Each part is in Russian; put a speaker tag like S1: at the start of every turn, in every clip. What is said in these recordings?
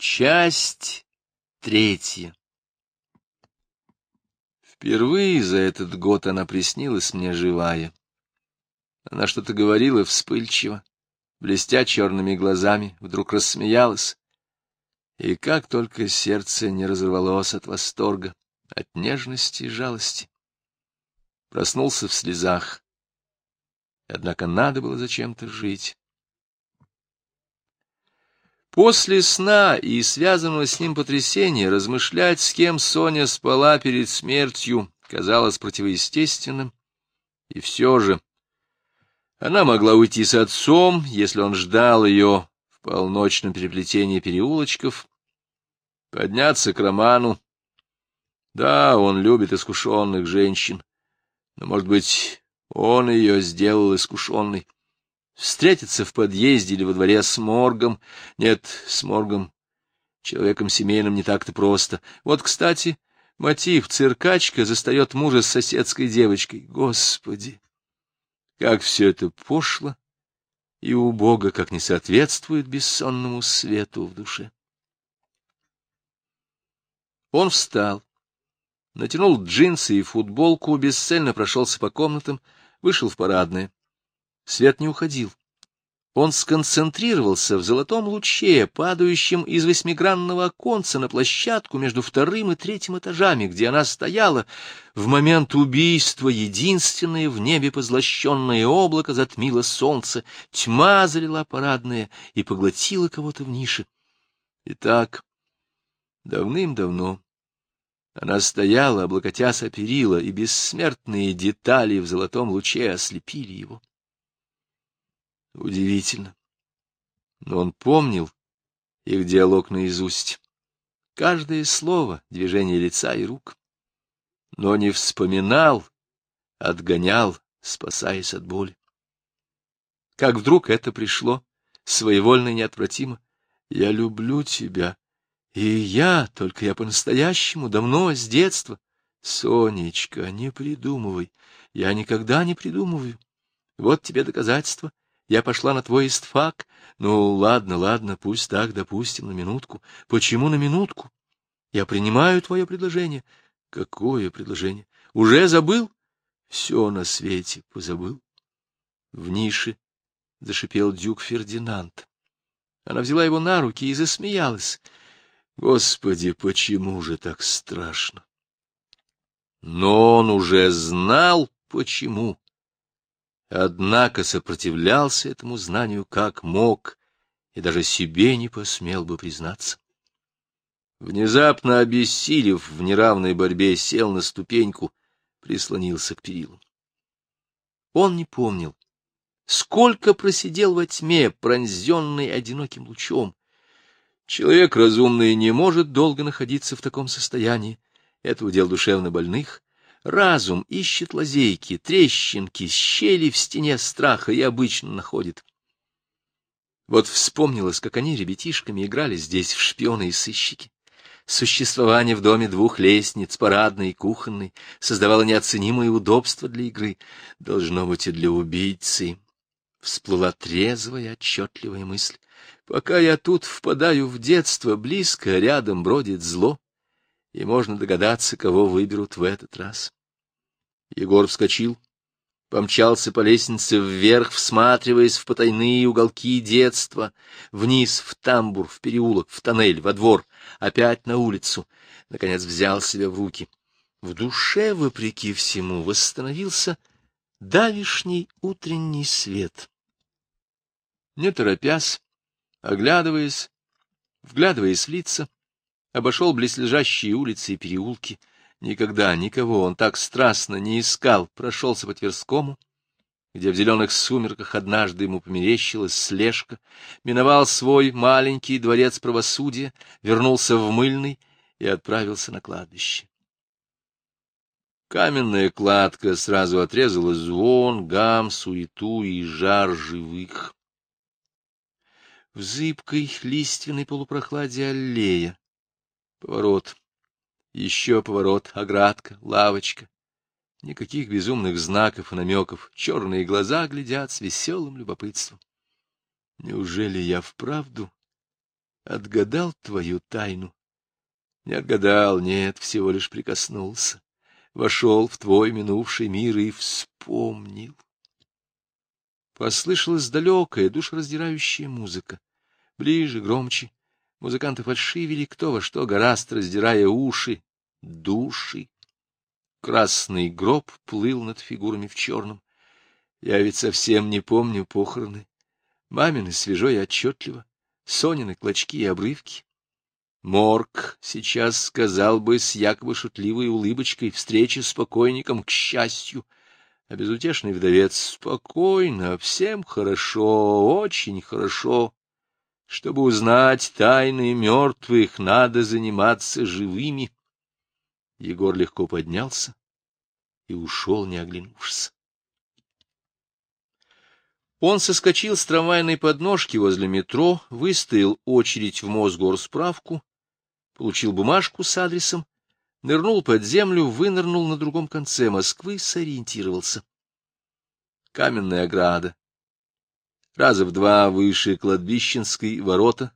S1: Часть третья. Впервые за этот год она приснилась мне живая. Она что-то говорила вспыльчиво, блестя черными глазами, вдруг рассмеялась. И как только сердце не разорвалось от восторга, от нежности и жалости. Проснулся в слезах. Однако надо было зачем-то жить. После сна и связанного с ним потрясения размышлять, с кем Соня спала перед смертью, казалось противоестественным. И все же она могла уйти с отцом, если он ждал ее в полночном переплетении переулочков, подняться к Роману. Да, он любит искушенных женщин, но, может быть, он ее сделал искушенной. Встретиться в подъезде или во дворе с моргом. Нет, с моргом, человеком семейным не так-то просто. Вот, кстати, мотив циркачка застает мужа с соседской девочкой. Господи! Как все это пошло и убого, как не соответствует бессонному свету в душе. Он встал, натянул джинсы и футболку, бесцельно прошелся по комнатам, вышел в парадное. Свет не уходил. Он сконцентрировался в золотом луче, падающем из восьмигранного оконца на площадку между вторым и третьим этажами, где она стояла. В момент убийства единственное в небе позлощенное облако затмило солнце, тьма залила парадное и поглотила кого-то в нише. Итак, давным-давно она стояла, облокотясь о перила, и бессмертные детали в золотом луче ослепили его. Удивительно. Но он помнил их диалог наизусть. Каждое слово, движение лица и рук. Но не вспоминал, отгонял, спасаясь от боли. Как вдруг это пришло, своевольно и неотвратимо. «Я люблю тебя, и я, только я по-настоящему, давно, с детства. Сонечка, не придумывай, я никогда не придумываю. Вот тебе доказательство. Я пошла на твой истфак. Ну, ладно, ладно, пусть так, допустим, на минутку. Почему на минутку? Я принимаю твое предложение. Какое предложение? Уже забыл? Все на свете позабыл. В нише зашипел дюк Фердинанд. Она взяла его на руки и засмеялась. Господи, почему же так страшно? Но он уже знал, почему. Однако сопротивлялся этому знанию как мог, и даже себе не посмел бы признаться. Внезапно обессилев в неравной борьбе, сел на ступеньку, прислонился к перилам. Он не помнил, сколько просидел во тьме, пронзенный одиноким лучом. Человек разумный не может долго находиться в таком состоянии. Это удел душевно больных, Разум ищет лазейки, трещинки, щели в стене страха и обычно находит. Вот вспомнилось, как они ребятишками играли здесь в шпионы и сыщики. Существование в доме двух лестниц, парадной и кухонной, создавало неоценимое удобство для игры. Должно быть и для убийцы. Всплыла трезвая, отчетливая мысль. Пока я тут впадаю в детство, близко рядом бродит зло, и можно догадаться, кого выберут в этот раз. Егор вскочил, помчался по лестнице вверх, всматриваясь в потайные уголки детства, вниз, в тамбур, в переулок, в тоннель, во двор, опять на улицу. Наконец взял себя в руки. В душе, вопреки всему, восстановился давишний утренний свет. Не торопясь, оглядываясь, вглядываясь в лица, обошел близлежащие улицы и переулки, Никогда никого он так страстно не искал, прошелся по Тверскому, где в зеленых сумерках однажды ему померещилась слежка, миновал свой маленький дворец правосудия, вернулся в Мыльный и отправился на кладбище. Каменная кладка сразу отрезала звон, гам, суету и жар живых. В зыбкой лиственной полупрохладе аллея. Поворот. Еще поворот, оградка, лавочка. Никаких безумных знаков и намеков. Черные глаза глядят с веселым любопытством. Неужели я вправду отгадал твою тайну. Не отгадал, нет, всего лишь прикоснулся. Вошел в твой минувший мир и вспомнил. Послышалась далекая, душераздирающая музыка. Ближе, громче. Музыканты фальшивили кто во что гораст, раздирая уши, души. Красный гроб плыл над фигурами в черном. Я ведь совсем не помню похороны. Мамины свежо и отчетливо, Сонины клочки и обрывки. Морг сейчас сказал бы с якобы шутливой улыбочкой встречи с покойником к счастью, а безутешный вдовец спокойно, всем хорошо, очень хорошо. Чтобы узнать тайны мертвых, надо заниматься живыми. Егор легко поднялся и ушел, не оглянувшись. Он соскочил с трамвайной подножки возле метро, выстоял очередь в Мосгорсправку, получил бумажку с адресом, нырнул под землю, вынырнул на другом конце Москвы, сориентировался. Каменная ограда. Раза в два выше кладбищенской ворота,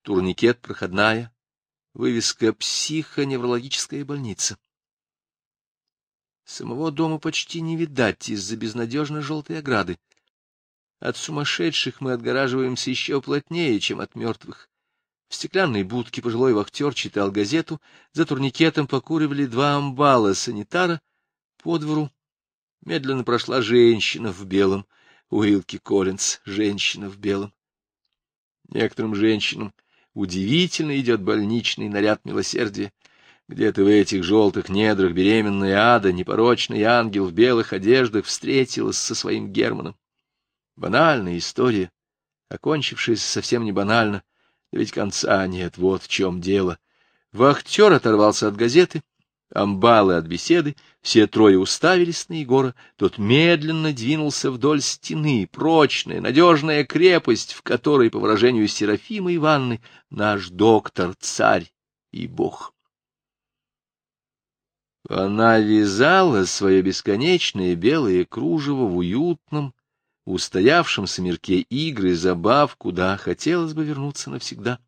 S1: турникет проходная, вывеска «Психоневрологическая больница». Самого дома почти не видать из-за безнадежно желтой ограды. От сумасшедших мы отгораживаемся еще плотнее, чем от мертвых. В стеклянной будке пожилой вахтер читал газету, за турникетом покуривали два амбала санитара. По двору медленно прошла женщина в белом, Уилки Коллинз, женщина в белом. Некоторым женщинам удивительно идет больничный наряд милосердия. Где-то в этих желтых недрах беременная ада, непорочный ангел в белых одеждах встретилась со своим Германом. Банальная история, окончившаяся совсем не банально, но ведь конца нет, вот в чем дело. Вахтер оторвался от газеты, амбалы от беседы, все трое уставились на Егора, тот медленно двинулся вдоль стены, прочная, надежная крепость, в которой, по выражению Серафимы Ивановны, наш доктор, царь и бог. Она вязала свое бесконечное белое кружево в уютном, устоявшемся мирке игры забав, куда хотелось бы вернуться навсегда.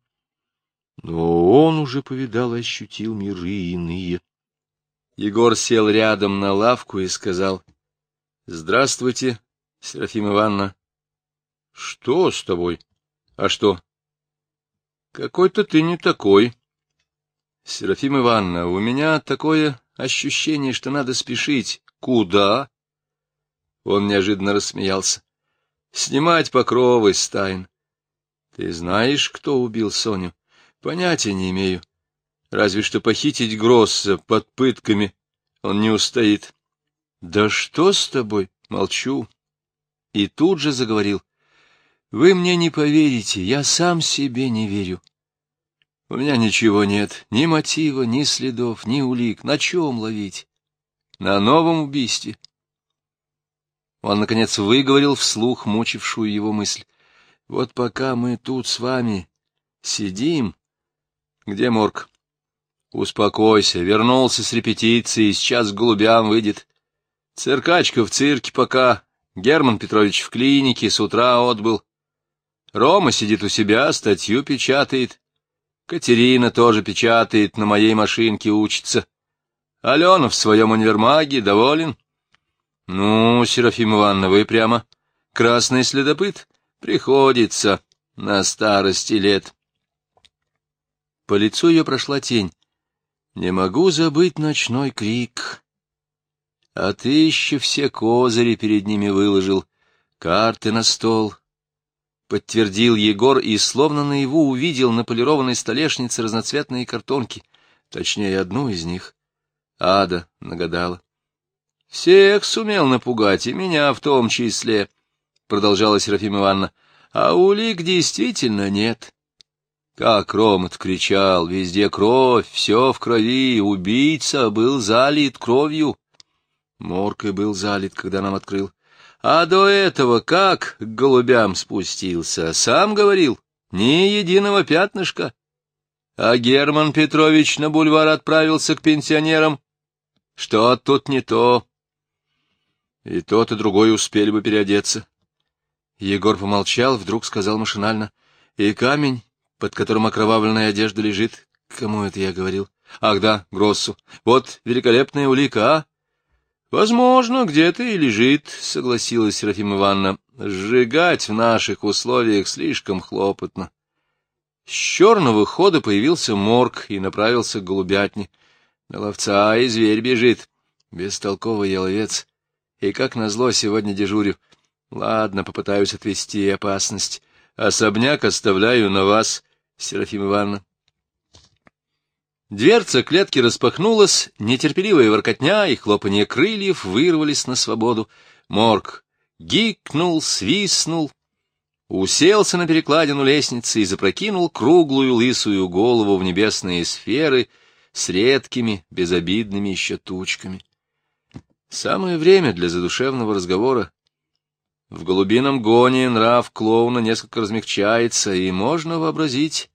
S1: Но он уже повидал и ощутил миры иные. Егор сел рядом на лавку и сказал, — Здравствуйте, Серафима Ивановна. — Что с тобой? А что? — Какой-то ты не такой. — Серафима Ивановна, у меня такое ощущение, что надо спешить. — Куда? Он неожиданно рассмеялся снимать покровы с тайн. Ты знаешь, кто убил Соню? Понятия не имею. Разве что похитить Гросса под пытками он не устоит. Да что с тобой? Молчу. И тут же заговорил. Вы мне не поверите, я сам себе не верю. У меня ничего нет, ни мотива, ни следов, ни улик. На чем ловить? На новом убийстве. Он, наконец, выговорил вслух мучившую его мысль. — Вот пока мы тут с вами сидим... — Где морг? — Успокойся, вернулся с репетиции, сейчас к голубям выйдет. Циркачка в цирке пока, Герман Петрович в клинике, с утра отбыл. Рома сидит у себя, статью печатает. Катерина тоже печатает, на моей машинке учится. Алена в своем универмаге, доволен? —— Ну, Серафим Ивановна, вы прямо красный следопыт? Приходится на старости лет. По лицу ее прошла тень. Не могу забыть ночной крик. А ты еще все козыри перед ними выложил, карты на стол. Подтвердил Егор и словно наяву увидел на полированной столешнице разноцветные картонки, точнее, одну из них. Ада нагадала. — Всех сумел напугать, и меня в том числе, — продолжала Серафима Ивановна. — А улик действительно нет. Как Ромат кричал, везде кровь, все в крови, убийца был залит кровью. Моркой был залит, когда нам открыл. А до этого как к голубям спустился, сам говорил, ни единого пятнышка. А Герман Петрович на бульвар отправился к пенсионерам. Что тут не то? И тот, и другой успели бы переодеться. Егор помолчал, вдруг сказал машинально. — И камень под которым окровавленная одежда лежит. Кому это я говорил? Ах да, Гроссу. Вот великолепная улика, а? Возможно, где-то и лежит, согласилась Серафима Ивановна. Сжигать в наших условиях слишком хлопотно. С черного хода появился морг и направился к голубятне. На ловца и зверь бежит. Бестолковый я ловец. И как назло сегодня дежурю. Ладно, попытаюсь отвести опасность. Особняк оставляю на вас, Серафима Ивановна. Дверца клетки распахнулась, нетерпеливая воркотня и хлопанье крыльев вырвались на свободу. Морг гикнул, свистнул, уселся на перекладину лестницы и запрокинул круглую лысую голову в небесные сферы с редкими, безобидными еще тучками. Самое время для задушевного разговора. В голубином гоне нрав клоуна несколько размягчается, и можно вообразить,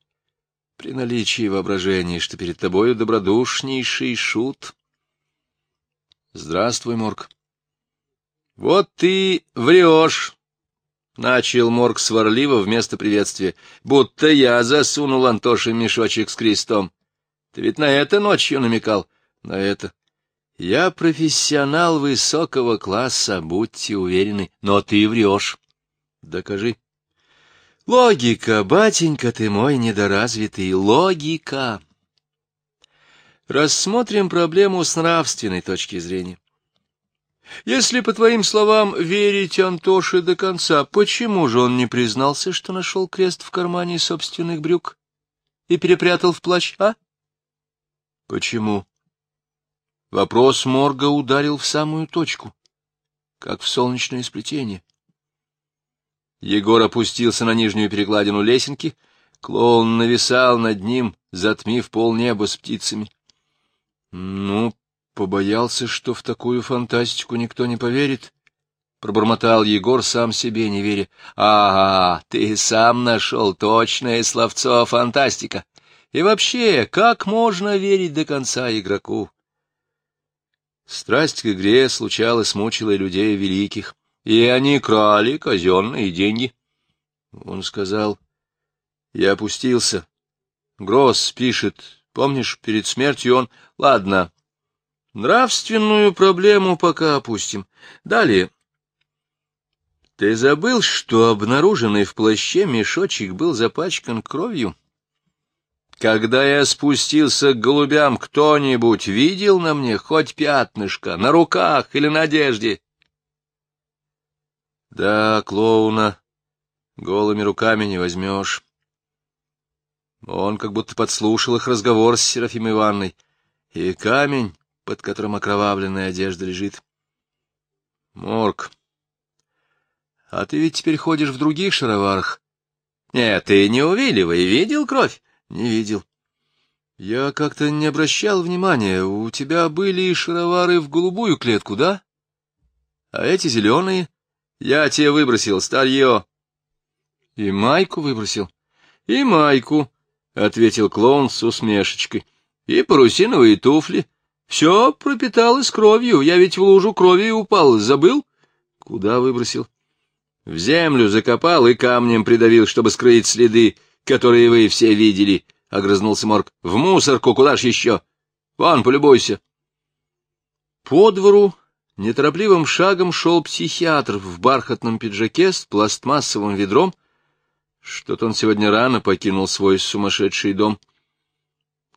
S1: при наличии воображения, что перед тобою добродушнейший шут. Здравствуй, Морг. Вот ты врешь, — начал Морг сварливо вместо приветствия, — будто я засунул Антоше мешочек с крестом. Ты ведь на это ночью намекал, на это. Я профессионал высокого класса, будьте уверены, но ты врешь. Докажи. Логика, батенька ты мой недоразвитый, логика. Рассмотрим проблему с нравственной точки зрения. Если, по твоим словам, верить Антоше до конца, почему же он не признался, что нашел крест в кармане собственных брюк и перепрятал в плащ, а? Почему? Вопрос морга ударил в самую точку, как в солнечное сплетение. Егор опустился на нижнюю перекладину лесенки, клоун нависал над ним, затмив полнеба с птицами. Ну, побоялся, что в такую фантастику никто не поверит. Пробормотал Егор, сам себе не веря. — Ага, ты сам нашел точное словцо фантастика. И вообще, как можно верить до конца игроку? Страсть к игре случалась, мучила людей великих и они крали казенные деньги. Он сказал, я опустился. Гросс пишет, помнишь, перед смертью он... Ладно, нравственную проблему пока опустим. Далее. Ты забыл, что обнаруженный в плаще мешочек был запачкан кровью? Когда я спустился к голубям, кто-нибудь видел на мне хоть пятнышко, на руках или на одежде? Да, клоуна голыми руками не возьмешь. Он как будто подслушал их разговор с Серафимой Ивановной. И камень, под которым окровавленная одежда лежит. Морг, а ты ведь теперь ходишь в других шароварах. Нет, ты не увиливай, видел кровь? Не видел. Я как-то не обращал внимания. У тебя были шаровары в голубую клетку, да? А эти зеленые? Я тебе выбросил старье. — И майку выбросил? — И майку, — ответил клоун с усмешечкой. — И парусиновые туфли. Все пропиталось кровью. Я ведь в лужу крови упал. Забыл? — Куда выбросил? — В землю закопал и камнем придавил, чтобы скрыть следы, которые вы все видели, — огрызнулся Морг. — В мусорку, куда ж еще? Вон, полюбуйся. По двору Неторопливым шагом шел психиатр в бархатном пиджаке с пластмассовым ведром. Что-то он сегодня рано покинул свой сумасшедший дом.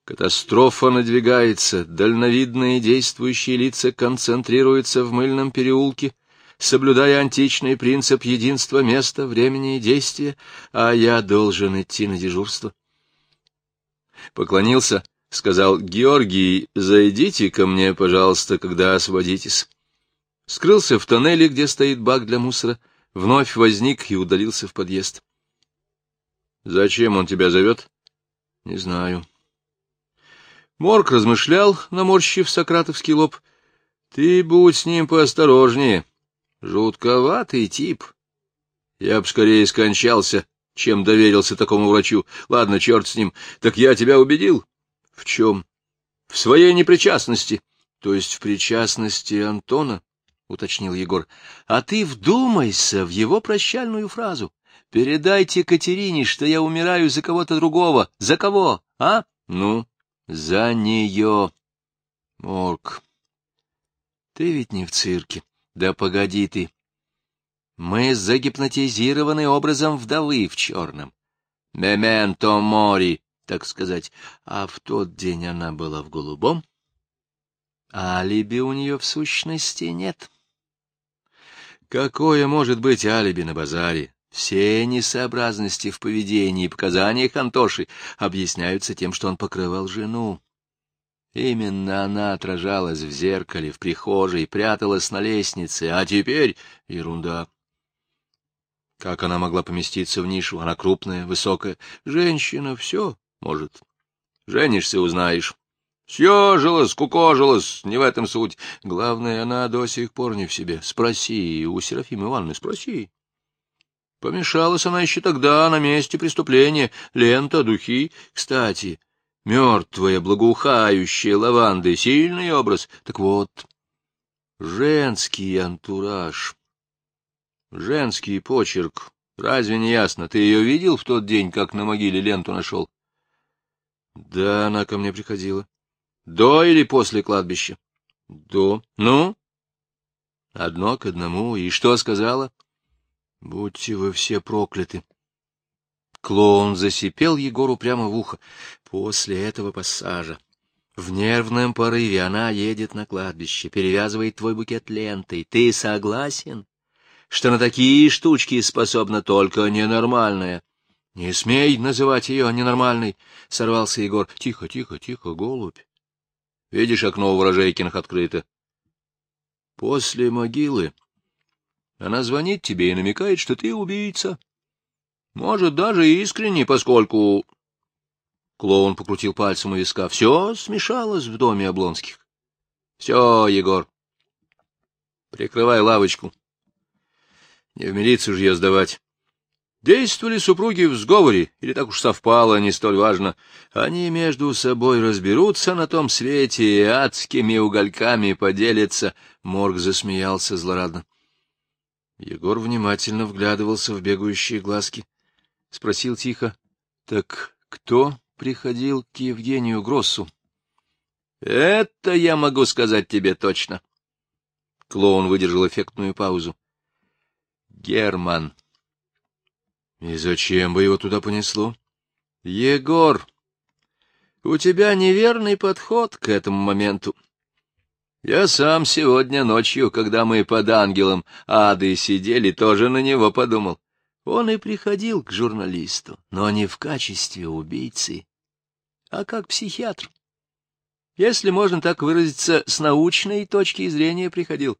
S1: Катастрофа надвигается, дальновидные действующие лица концентрируются в мыльном переулке, соблюдая античный принцип единства места, времени и действия, а я должен идти на дежурство. Поклонился, сказал, «Георгий, зайдите ко мне, пожалуйста, когда освободитесь» скрылся в тоннеле, где стоит бак для мусора, вновь возник и удалился в подъезд. — Зачем он тебя зовет? — Не знаю. Морг размышлял, наморщив сократовский лоб. — Ты будь с ним поосторожнее. Жутковатый тип. Я б скорее скончался, чем доверился такому врачу. Ладно, черт с ним. Так я тебя убедил? — В чем? — В своей непричастности. То есть в причастности Антона? —— уточнил Егор. — А ты вдумайся в его прощальную фразу. Передайте Катерине, что я умираю за кого-то другого. За кого, а? Ну, за нее. Морг, ты ведь не в цирке. Да погоди ты. Мы загипнотизированы образом вдовы в черном. Мементо мори, так сказать. А в тот день она была в голубом. Алиби у нее в сущности нет. Какое может быть алиби на базаре? Все несообразности в поведении и показаниях Антоши объясняются тем, что он покрывал жену. Именно она отражалась в зеркале, в прихожей, пряталась на лестнице, а теперь ерунда. Как она могла поместиться в нишу? Она крупная, высокая. Женщина все может. Женишься — узнаешь. Съежилась, кукожилась, не в этом суть. Главное, она до сих пор не в себе. Спроси у Серафимы Ивановны, спроси. Помешалась она еще тогда, на месте преступления. Лента, духи. Кстати, мертвая, благоухающая лаванда — сильный образ. Так вот, женский антураж, женский почерк. Разве не ясно? Ты ее видел в тот день, как на могиле ленту нашел? Да, она ко мне приходила. До или после кладбища? До. Ну? Одно к одному. И что сказала? Будьте вы все прокляты. Клоун засипел Егору прямо в ухо. После этого пассажа в нервном порыве она едет на кладбище, перевязывает твой букет лентой. Ты согласен, что на такие штучки способна только ненормальная? — Не смей называть ее ненормальной, — сорвался Егор. — Тихо, тихо, тихо, голубь. Видишь, окно у Ворожейкиных открыто. После могилы она звонит тебе и намекает, что ты убийца. Может, даже искренне, поскольку... Клоун покрутил пальцем у виска. Все смешалось в доме Облонских. Все, Егор. Прикрывай лавочку. Не в милицию же ее сдавать. Действовали супруги в сговоре, или так уж совпало, не столь важно. Они между собой разберутся на том свете и адскими угольками поделятся. Морг засмеялся злорадно. Егор внимательно вглядывался в бегающие глазки. Спросил тихо, — Так кто приходил к Евгению Гроссу? — Это я могу сказать тебе точно. Клоун выдержал эффектную паузу. — Герман. И зачем бы его туда понесло? Егор, у тебя неверный подход к этому моменту. Я сам сегодня ночью, когда мы под ангелом ады сидели, тоже на него подумал. Он и приходил к журналисту, но не в качестве убийцы, а как психиатр. Если можно так выразиться, с научной точки зрения приходил.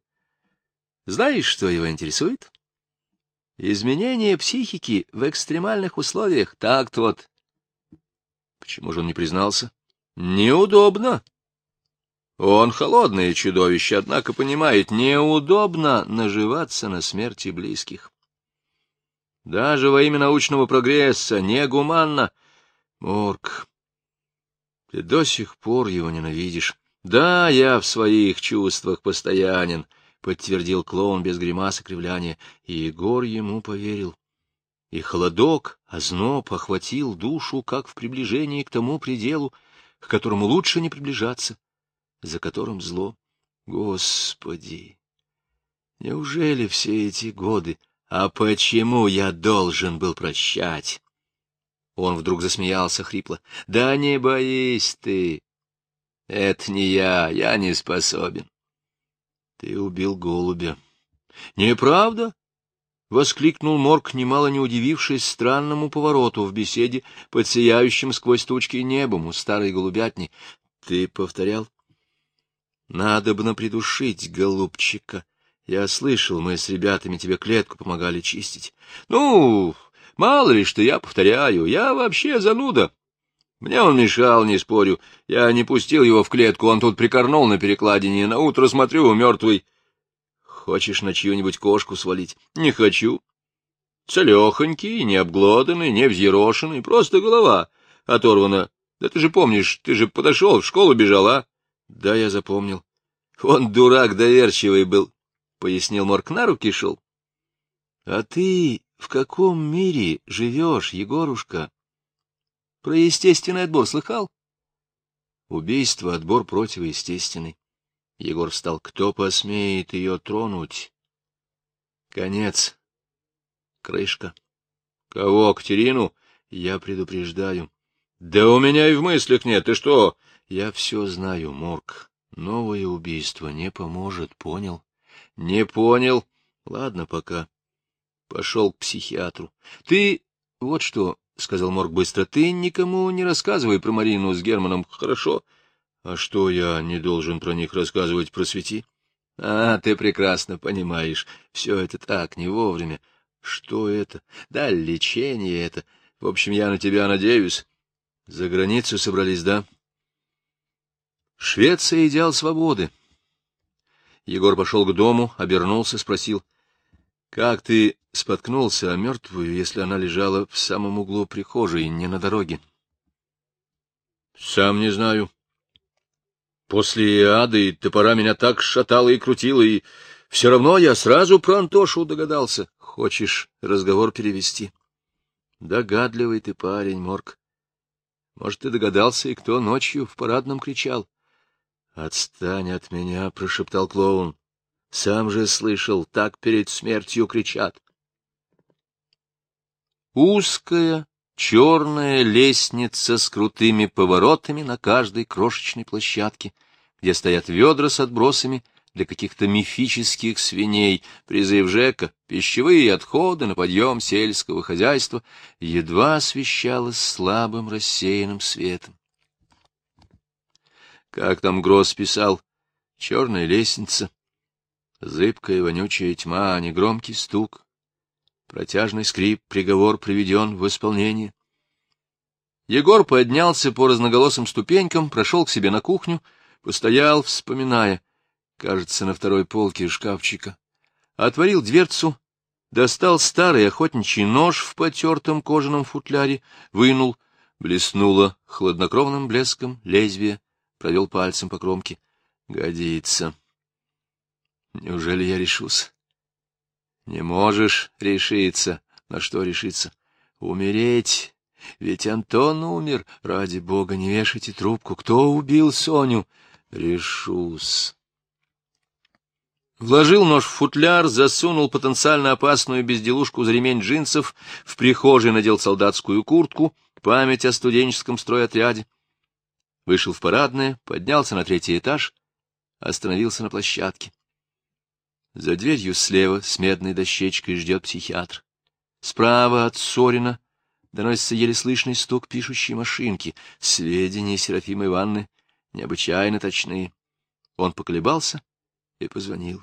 S1: Знаешь, что его интересует? Изменение психики в экстремальных условиях, так вот. Почему же он не признался? Неудобно. Он холодное чудовище, однако понимает, неудобно наживаться на смерти близких. Даже во имя научного прогресса, негуманно. Морг, ты до сих пор его ненавидишь. Да, я в своих чувствах постоянен, подтвердил клоун без гримаса кривляния, и Егор ему поверил. И холодок, озноб охватил душу, как в приближении к тому пределу, к которому лучше не приближаться, за которым зло. Господи! Неужели все эти годы? А почему я должен был прощать? Он вдруг засмеялся хрипло. — Да не боись ты! Это не я, я не способен. Ты убил голубя. — Неправда? — воскликнул Морг, немало не удивившись странному повороту в беседе под сияющим сквозь тучки небом у старой голубятни. — Ты повторял? — Надобно придушить голубчика. Я слышал, мы с ребятами тебе клетку помогали чистить. — Ну, мало ли, что я повторяю. Я вообще зануда. Мне он мешал, не спорю. Я не пустил его в клетку, он тут прикорнул на перекладине. На утро смотрю, мертвый. Хочешь на чью-нибудь кошку свалить? Не хочу. Целехонький, не обглоданный, не взъерошенный, просто голова оторвана. Да ты же помнишь, ты же подошел, в школу бежал, а? Да, я запомнил. Он дурак доверчивый был, — пояснил Морк, на руки шел. А ты в каком мире живешь, Егорушка? Про естественный отбор слыхал? Убийство, отбор противоестественный. Егор встал. Кто посмеет ее тронуть? Конец. Крышка. Кого, Катерину? Я предупреждаю. Да у меня и в мыслях нет. Ты что? Я все знаю, Морг. Новое убийство не поможет, понял? Не понял. Ладно, пока. Пошел к психиатру. Ты... Вот что, — сказал Морг быстро, — ты никому не рассказывай про Марину с Германом, хорошо? А что я не должен про них рассказывать, просвети? А, ты прекрасно понимаешь, все это так, не вовремя. Что это? Да, лечение это. В общем, я на тебя надеюсь. За границу собрались, да? Швеция — идеал свободы. Егор пошел к дому, обернулся, спросил. — Как ты споткнулся о мертвую, если она лежала в самом углу прихожей, не на дороге? — Сам не знаю. После ады топора меня так шатало и крутило, и все равно я сразу про Антошу догадался. Хочешь разговор перевести? Догадливый ты парень, Морг. Может, ты догадался, и кто ночью в парадном кричал? — Отстань от меня, — прошептал клоун. — Сам же слышал, так перед смертью кричат. Узкая, черная лестница с крутыми поворотами на каждой крошечной площадке, где стоят ведра с отбросами для каких-то мифических свиней, призыв Жека, пищевые отходы на подъем сельского хозяйства, едва освещалась слабым рассеянным светом. Как там Гросс писал, черная лестница, зыбкая вонючая тьма, негромкий стук, протяжный скрип, приговор приведен в исполнение. Егор поднялся по разноголосым ступенькам, прошел к себе на кухню, постоял, вспоминая, кажется, на второй полке шкафчика, отворил дверцу, достал старый охотничий нож в потертом кожаном футляре, вынул, блеснуло хладнокровным блеском лезвие, провел пальцем по кромке. Годится. Неужели я решусь? Не можешь решиться. На что решиться? Умереть. Ведь Антон умер. Ради бога, не вешайте трубку. Кто убил Соню? Решусь. Вложил нож в футляр, засунул потенциально опасную безделушку за ремень джинсов, в прихожей надел солдатскую куртку, память о студенческом стройотряде вышел в парадное, поднялся на третий этаж, остановился на площадке. За дверью слева с медной дощечкой ждет психиатр. Справа от Сорина доносится еле слышный стук пишущей машинки. Сведения Серафимы Ивановны необычайно точны. Он поколебался и позвонил.